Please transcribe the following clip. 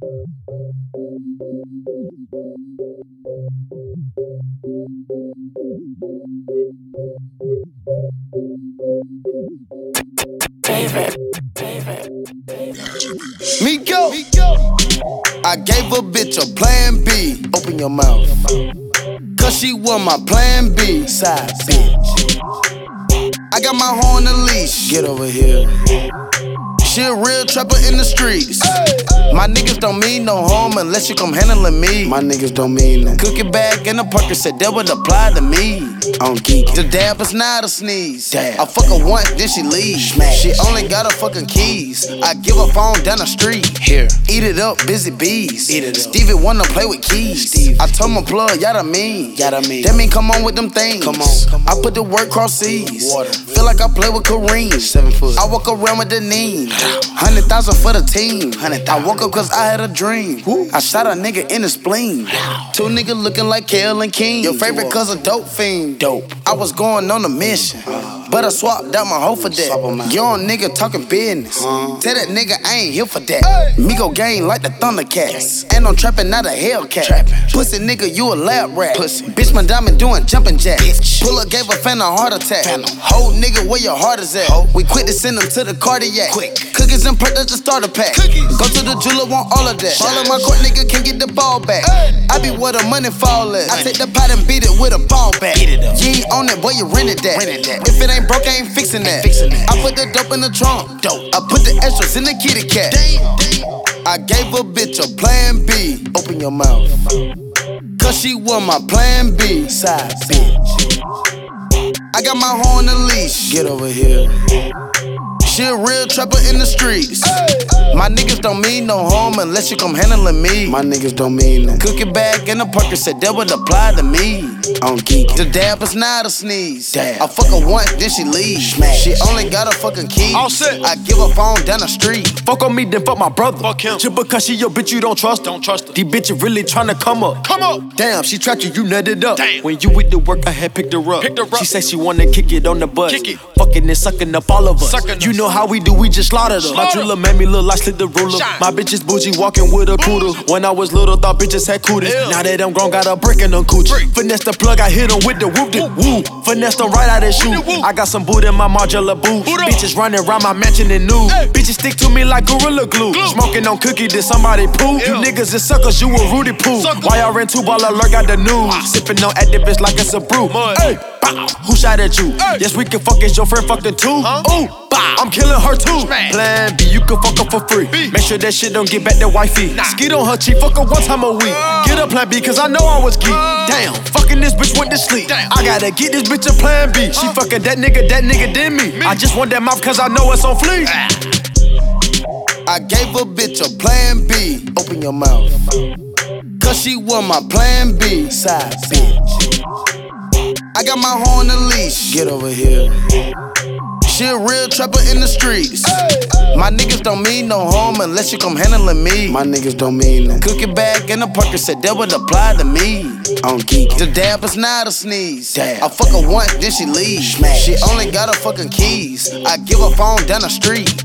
David. Miko. I gave a bitch a plan B. Open your mouth. Cause she was my plan B. Side bitch. I got my horn on the leash. Get over here. She a real trapper in the streets. My niggas don't mean no harm unless you come handling me. My niggas don't mean no. Cook it back in the pocket said that would apply to me. I'm geeky. The dab is not a sneeze. Dab. I fuck her once, then she leaves. Smash. She only got her fucking keys. I give her phone down the street. Here. Eat it up, busy bees. Eat it up. Stevie wanna play with keys. Steve. I told my plug, yada mean. Yada mean. That mean come on with them things. Come on. Come on. I put the work cross seas. Water. Feel like I play with Kareem. Seven foot. I walk around with the knee. Hundred thousand for the team. I woke up cause I had a dream. I shot a nigga in the spleen. Two niggas looking like Kel and King. Your favorite cause a dope fiend. Dope. I was going on a mission. But I swapped out my hoe for that. Young nigga talking business. Tell that nigga I ain't here for that. Migo gang like the Thundercats. And I'm trapping out a Hellcat. Pussy nigga, you a lab rat. Pussy. Bitch, my diamond doing jumping jacks. Pull up gave a fan a heart attack. Whole nigga, where your heart is at? We quit to send them to the cardiac. Quick. Cookies and perk, that's the starter pack. Go to the jeweler, want all of that. All of my court nigga can't get the ball back. I be where the money fall at. I take the pot and beat it with a ball back. You ain't on it, boy, you rented that. If it ain't broke, I ain't fixing that. I put the dope in the trunk. I put the extras in the kitty cat. I gave a bitch a plan B. Open your mouth. Cause she was my plan B. Side bitch. I got my horn on the leash. Get over here. She a real trapper in the streets. My niggas don't mean no harm unless you come handling me. My niggas don't mean no. Cook it back in the pocket said that would apply to me. I'm geeky. The dab is not a sneeze. Dab. I fuck her once, then she leaves. Smash. She only got a fucking key. All set. I give her phone down the street. Fuck on me, then fuck my brother. Fuck him. Just because she your bitch, you don't trust her. Don't trust her. These bitches really tryna come up. Come up. Damn, she trapped you, you nutted up. Damn. When you with the work, I had picked her up. Picked her up. She said she wanna kick it on the bus. Kick it. Fucking and sucking up all of us. Sucking you know how we do, we just slaughtered her. My jeweler made me look like Slit the ruler. My bitch is bougie, walking with a poodle. When I was little, thought bitches had cooties. Now that I'm grown, got a brick in them coochie. Finesse the plug, I hit him with the whoop de woo. Finesse them right out of shoe. I got some boot in my modular boot. Bitches running around my mansion in nude. Hey. Bitches stick to me like gorilla glue. Smoking on cookie, did somebody poo? You niggas is suckers, you a Rudy Poo. Why y'all ran two ball alert, got the news. Sipping on Actavis like it's a brew. Hey, bow. Who shot at you? Hey. Yes, we can fuck, is your friend fucked in two? Huh? Ooh, bow. I'm killing her too. Smash. Plan B, you can fuck her for free. B. Make sure that shit don't get back to wifey. Nah. Skeet on her cheek, fuck her one time a week. Oh. Get a plan B, cause I know I was geek. Oh. Damn, fucking this bitch went to sleep. Damn. I gotta get this bitch a plan B. She fucking that nigga, that nigga did me. I just want that mouth cause I know it's on fleek. Ah. I gave a bitch a plan B. Open your mouth. Cause she was my plan B. Side bitch. I got my horn on the leash. Get over here. She a real trapper in the streets. My niggas don't mean no harm unless you come handling me. My niggas don't mean no. Cook it back in the pocket said that would apply to me. I'm geeky. The dab is not a sneeze. I fuck her once, then she leaves. She only got her fucking keys. I give her phone down the street.